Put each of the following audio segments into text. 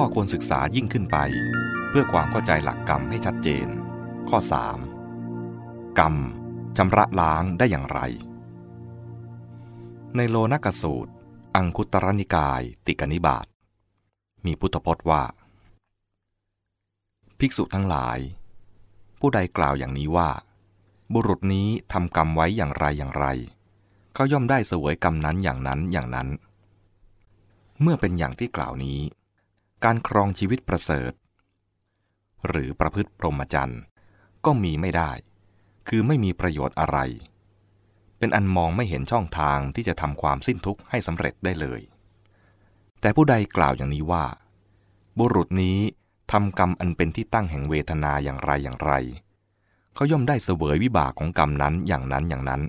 ข้อควรศึกษายิ่งขึ้นไป เพื่อความเข้าใจหลักกรรมให้ชัดเจน ข้อ 3. กรรมชำระล้างได้อย่างไร ในโลนกสูตร อังคุตรนิกาย ติกนิบาตมีพุทธพจน์ว่า ภิกษุทั้งหลาย ผู้ใดกล่าวอย่างนี้ว่า บุรุษนี้ทำกรรมไว้อย่างไรอย่างไร เขาย่อมได้เสวยกรรมนั้นอย่างนั้นอย่างนั้น เมื่อเป็นอย่างที่กล่าวนี้ การครองชีวิตประเสริฐ หรือประพฤติพรหมจรรย์ก็มีไม่ได้ คือไม่มีประโยชน์อะไร เป็นอันมองไม่เห็นช่องทางที่จะทำความสิ้นทุกข์ให้สำเร็จได้เลย แต่ผู้ใดกล่าวอย่างนี้ว่า บุรุษนี้ทำกรรมอันเป็นที่ตั้งแห่งเวทนาอย่างไรอย่างไร เขาย่อมได้เสวยวิบากของกรรมนั้นอย่างนั้นอย่างนั้น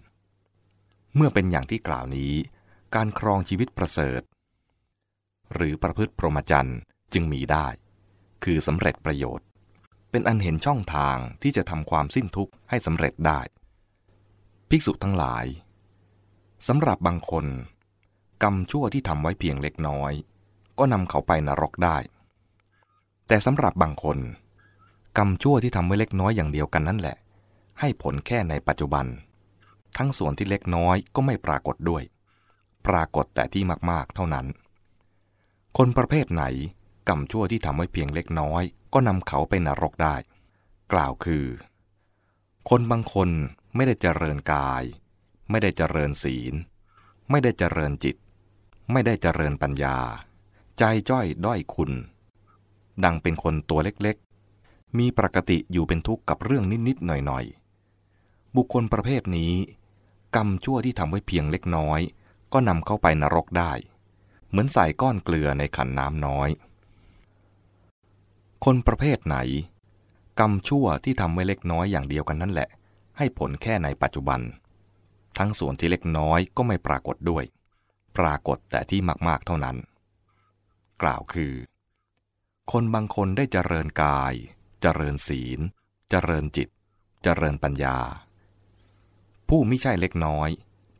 เมื่อเป็นอย่างที่กล่าวนี้ การครองชีวิตประเสริฐ หรือประพฤติพรหมจรรย์ จึงมีได้ คือสำเร็จประโยชน์ เป็นอันเห็นช่องทางที่จะทำความสิ้นทุกข์ให้สำเร็จได้ ภิกษุทั้งหลายสำหรับบางคน กรรมชั่วที่ทำไว้เพียงเล็กน้อย ก็นำเขาไปนรกได้ แต่สำหรับบางคน กรรมชั่วที่ทำไว้เล็กน้อยอย่างเดียวกันนั่นแหละ ให้ผลแค่ในปัจจุบัน ทั้งส่วนที่เล็กน้อยก็ไม่ปรากฏด้วย ปรากฏแต่ที่มากๆเท่านั้น คนประเภทไหน กรรมชั่วที่ทำไว้เพียงเล็กน้อย ก็นำเขาไปนรกได้ กล่าวคือ คนบางคนไม่ได้เจริญกาย ไม่ได้เจริญศีล ไม่ได้เจริญจิต ไม่ได้เจริญปัญญา ใจจ้อยด้อยคุณ ดังเป็นคนตัวเล็กๆ มีปกติอยู่เป็นทุกข์กับเรื่องนิดๆหน่อยๆ บุคคลประเภทนี้ กรรมชั่วที่ทำไว้เพียงเล็กน้อย ก็นำเข้าไปนรกได้ เหมือนใส่ก้อนเกลือในขันน้ำน้อย คนประเภทไหน กรรมชั่วที่ทำไว้เล็กน้อยอย่างเดียวกันนั่นแหละ ให้ผลแค่ในปัจจุบัน ทั้งส่วนที่เล็กน้อยก็ไม่ปรากฏด้วย ปรากฏแต่ที่มากๆเท่านั้น กล่าวคือ คนบางคนได้เจริญกาย เจริญศีล เจริญจิต เจริญปัญญา ผู้ไม่ใช่เล็กน้อย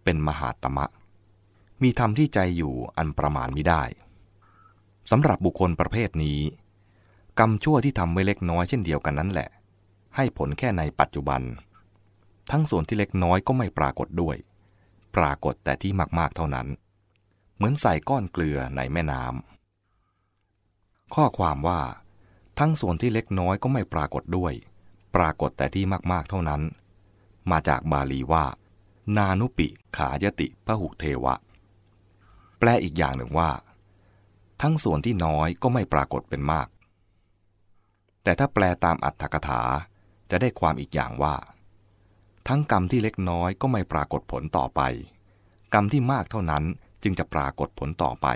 เป็นมหาตมะ มีธรรมที่ใจอยู่อันประมาณไม่ได้สำหรับบุคคลประเภทนี้ กรรมชั่วที่ทำไว้เล็กน้อยเช่นเดียวกันนั้นแหละ ให้ผลแค่ในปัจจุบัน ทั้งส่วนที่เล็กน้อยก็ไม่ปรากฏด้วย ปรากฏแต่ที่มากๆเท่านั้น เหมือนใส่ก้อนเกลือในแม่น้ำข้อความว่า ทั้งส่วนที่เล็กน้อยก็ไม่ปรากฏด้วย ปรากฏแต่ที่มากๆเท่านั้น มาจากบาลีว่า นานุปิขายติพหุเทวะ แปลอีกอย่างหนึ่งว่า ทั้งส่วนที่น้อยก็ไม่ปรากฏเป็นมาก แต่ถ้าแปลตามอัตถกถาจะได้ความอีกอย่างว่า ทั้งกรรมที่เล็กน้อยก็ไม่ปรากฏผลต่อไป กรรมที่มากเท่านั้นจึงจะปรากฏผลต่อไป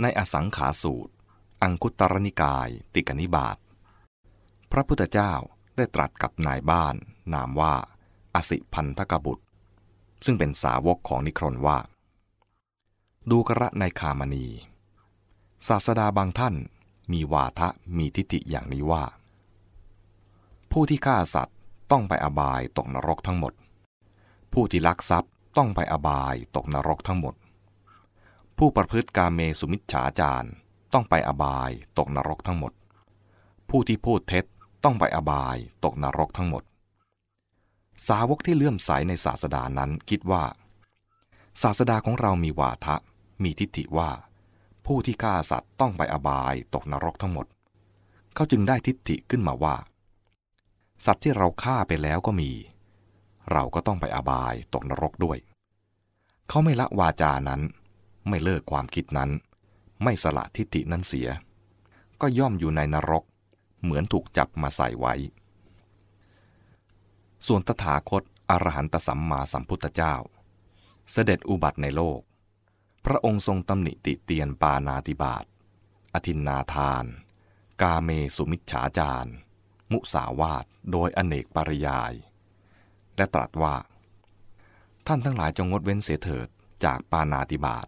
ในอสังขาสูตร อังคุตรนิกาย ติกนิบาตพระพุทธเจ้าได้ตรัสกับนายบ้าน นามว่า อสิพันธกบุตร ซึ่งเป็นสาวกของนิครนว่า ดูกระในคามณี ศาสดาบางท่าน มีวาทะมีทิฏฐิอย่างนี้ว่า ผู้ที่ฆ่าสัตว์ต้องไปอบายตกนรกทั้งหมด ผู้ที่ลักทรัพย์ต้องไปอบายตกนรกทั้งหมด ผู้ประพฤติกาเมสุมิจฉาจารต้องไปอบายตกนรกทั้งหมด ผู้ที่พูดเท็จต้องไปอบายตกนรกทั้งหมด สาวกที่เลื่อมใสในศาสดานั้นคิดว่า ศาสดาของเรามีวาทะมีทิฏฐิว่า ผู้ที่ฆ่าสัตว์ต้องไปอบายตกนรกทั้งหมด เขาจึงได้ทิฏฐิขึ้นมาว่า สัตว์ที่เราฆ่าไปแล้วก็มี เราก็ต้องไปอบายตกนรกด้วย เขาไม่ละวาจานั้น ไม่เลิกความคิดนั้น ไม่สละทิฏฐินั้นเสีย ก็ย่อมอยู่ในนรก เหมือนถูกจับมาใส่ไว้ ส่วนตถาคตอรหันตสัมมาสัมพุทธเจ้า เสด็จอุบัติในโลก พระองค์ทรงตำหนิติเตียนปานาติบาตอธินนาทาน กาเมสุมิชฉาจารมุสาวาทโดยอเนกปริยาย และตรัสว่า ท่านทั้งหลายจงงดเว้นเสียเถิดจากปานาติบาต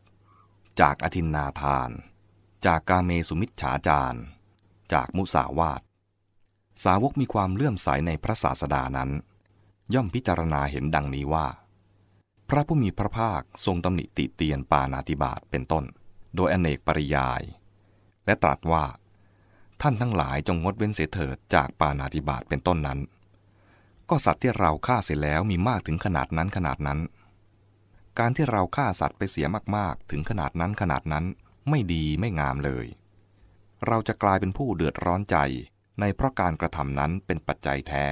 จากอธินนาทาน จากกาเมสุมิชฉาจารจากมุสาวาทสาวกมีความเลื่อมใสในพระศาสดานั้น ย่อมพิจารณาเห็นดังนี้ว่า พระผู้มีพระภาคทรงตำหนิติเตียนปานาติบาตเป็นต้น โดยอเนกปริยาย และตรัสว่า ท่านทั้งหลายจงงดเว้นเสียเถิดจากปานาติบาตเป็นต้นนั้น ก็สัตว์ที่เราฆ่าเสร็จแล้วมีมากถึงขนาดนั้นขนาดนั้น การที่เราฆ่าสัตว์ไปเสียมากๆ ถึงขนาดนั้นขนาดนั้นไม่ดีไม่งามเลย เราจะกลายเป็นผู้เดือดร้อนใจในเพราะการกระทำนั้นเป็นปัจจัยแท้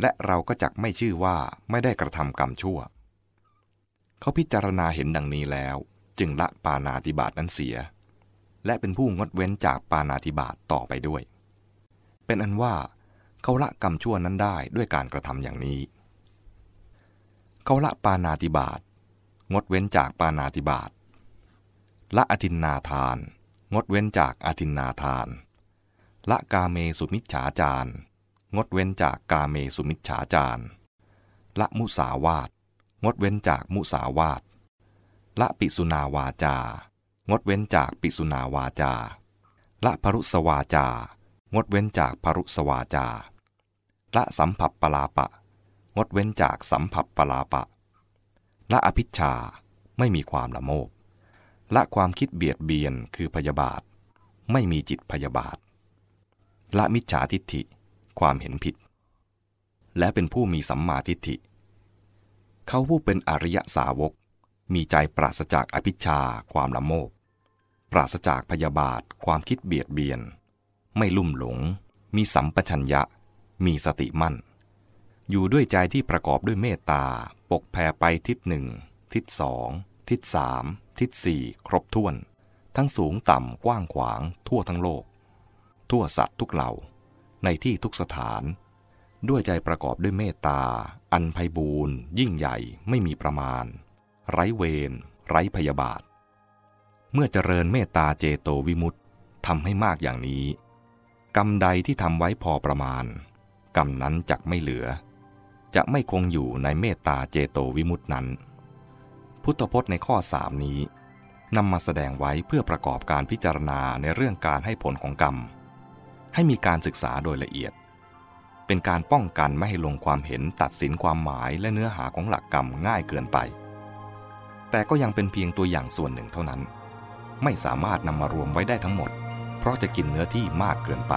และเราก็จักไม่ชื่อว่าไม่ได้กระทำกรรมชั่ว เขาพิจารณาเห็นดังนี้แล้ว จึงละปานาติบาตนั้นเสีย และเป็นผู้งดเว้นจากปานาติบาตต่อไปด้วย เป็นอันว่าเขาละกรรมชั่วนั้นได้ด้วยการกระทำอย่างนี้ เขาละปานาติบาตงดเว้นจากปานาติบาตละอธินนาทาน งดเว้นจากอธินนาทาน ละกาเมสุมิจฉาจาร งดเว้นจากกาเมสุมิจฉาจาร ละมุสาวาต งดเว้นจากมุสาวาตละปิสุนาวาจา งดเว้นจากปิสุนาวาจา ละพรุสวาจา งดเว้นจากพรุสวาจา ละสัมผัสปลาปะ งดเว้นจากสัมผัสปลาปะ ละอภิชา ไม่มีความละโมบ ละความคิดเบียดเบียนคือพยาบาท ไม่มีจิตพยาบาท ละมิจฉาทิฏฐิ ความเห็นผิด และเป็นผู้มีสัมมาทิฏฐิ เขาผู้เป็นอริยสาวก มีใจปราศจากอภิชาความละโมบ ปราศจากพยาบาทความคิดเบียดเบียน ไม่ลุ่มหลง มีสัมปชัญญะ มีสติมั่น อยู่ด้วยใจที่ประกอบด้วยเมตตา ปกแผ่ไปทิศหนึ่ง ทิศสอง ทิศสามทิศสี่ครบถ้วน ทั้งสูงต่ำกว้างขวาง ทั่วทั้งโลก ทั่วสัตว์ทุกเหล่า ในที่ทุกสถาน ด้วยใจประกอบด้วยเมตตา อันไพบูรณ์ยิ่งใหญ่ไม่มีประมาณ ไร้เวรไร้พยาบาท เมื่อเจริญเมตตาเจโตวิมุตต์ทำให้มากอย่างนี้ กรรมใดที่ทำไว้พอประมาณ กรรมนั้นจักไม่เหลือ จะไม่คงอยู่ในเมตตาเจโตวิมุตตินั้น พุทธพจน์ในข้อสามนี้นำมาแสดงไว้เพื่อประกอบการพิจารณาในเรื่องการให้ผลของกรรม ให้มีการศึกษาโดยละเอียด เป็นการป้องกันไม่ให้ลงความเห็นตัดสินความหมายและเนื้อหาของหลักกรรมง่ายเกินไป แต่ก็ยังเป็นเพียงตัวอย่างส่วนหนึ่งเท่านั้น ไม่สามารถนำมารวมไว้ได้ทั้งหมด เพราะจะกินเนื้อที่มากเกินไป